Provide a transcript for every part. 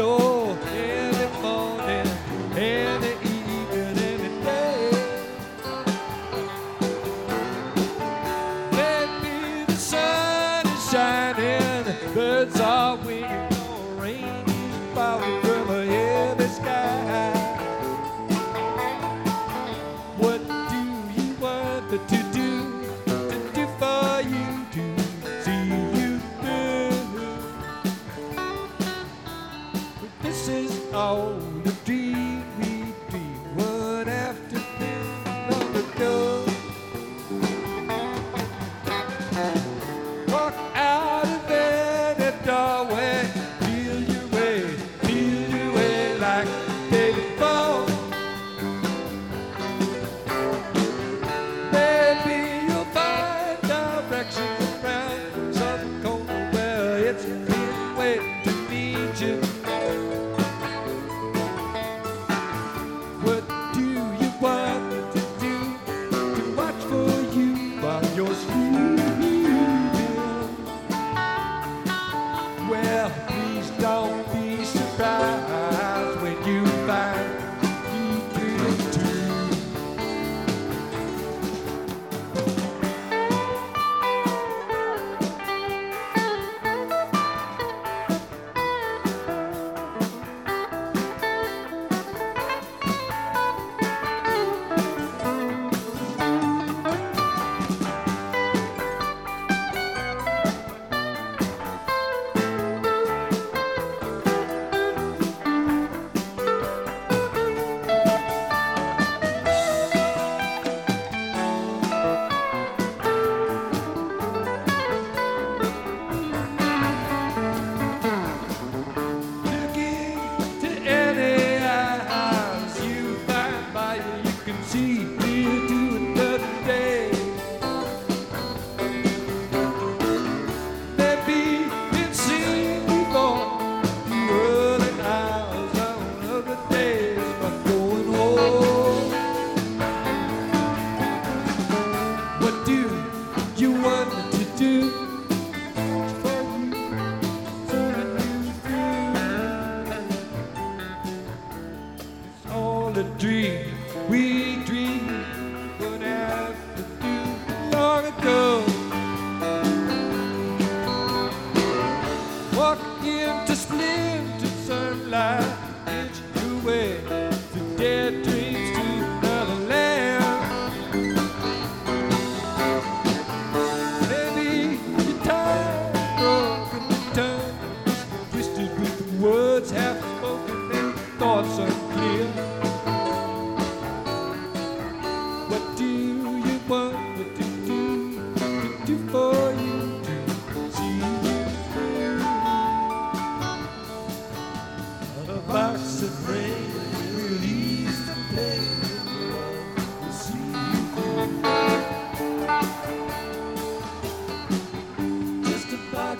door morning, evening. Maybe the sun is shining. on the deep. The dream we dreamed would have to do long ago. Walk into splendid sunlight, It's your way to dead dreams.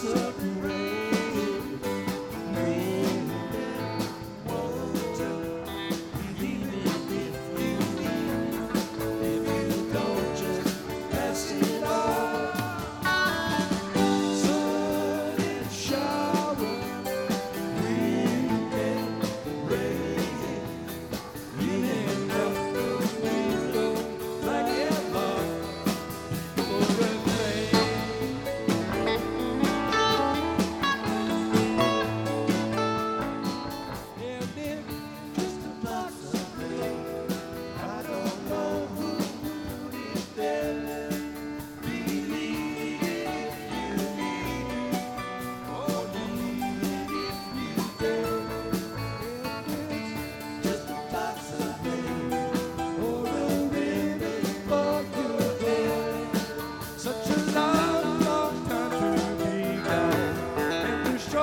hearts